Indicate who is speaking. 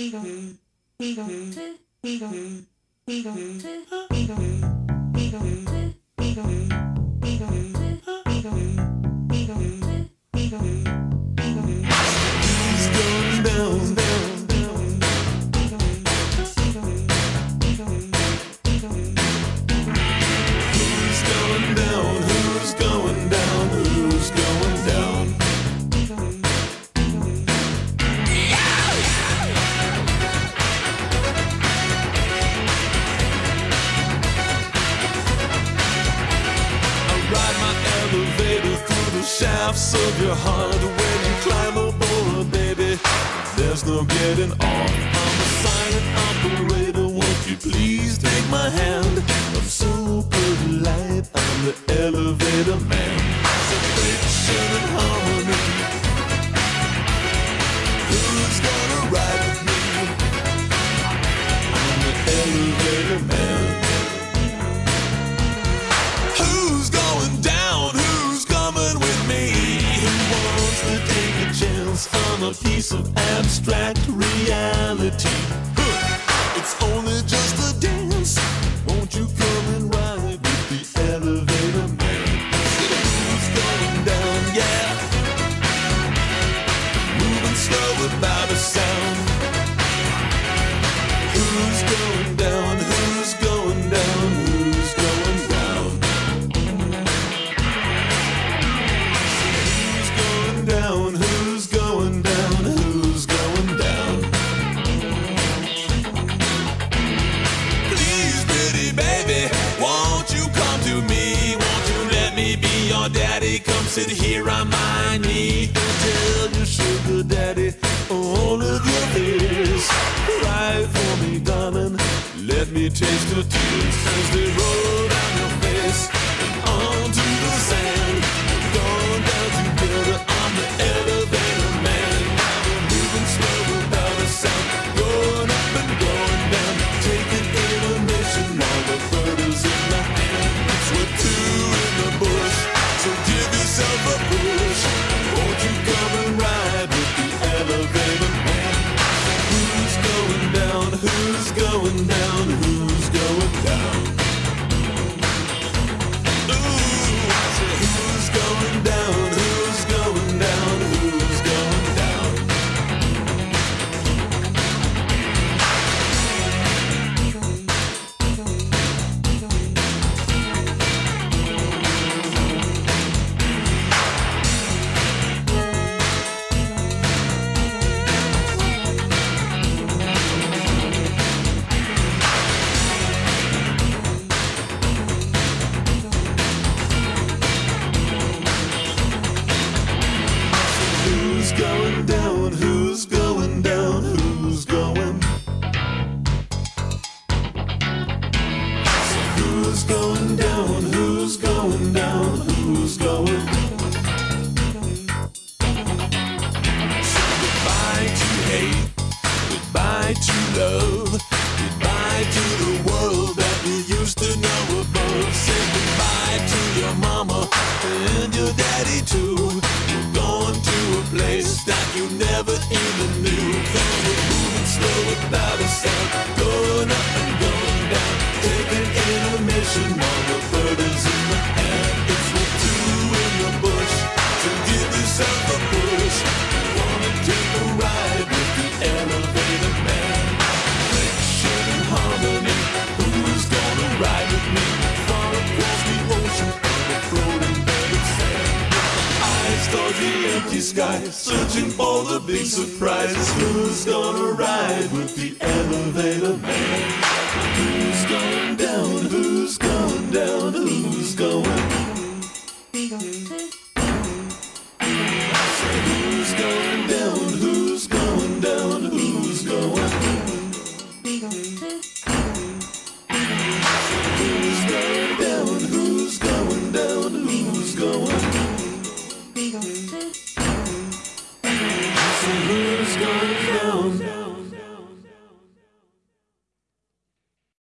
Speaker 1: Going down? Who's going down? Who's going down? I ride my elevator through the shafts of your heart when you climb aboard, baby. There's no getting off. I'm a silent operator. Won't you please take my hand? I'm so polite. I'm the elevator man. Perfection and harmony. Who's gonna ride with me? I'm the elevator man. A chance on a piece of abstract reality? It's only just a dance. Won't you come sit here on my knee and tell your sugar daddy all of your fears. Cry for me, darling. Let me taste your tears as they roll Who's going down? Who's going down? Who's going? Who's going down? Who's going down? Who's going? Say goodbye to hate, goodbye to love, goodbye to the world that we used to know above. Say goodbye to your mama and your daddy too. sky, searching for the big surprise. Who's gonna ride with the elevator man? Who's going down? Who's going down? Who's going? Who's going down? Who's going down? Who's going? Who's going down? Who's going down? Who's going?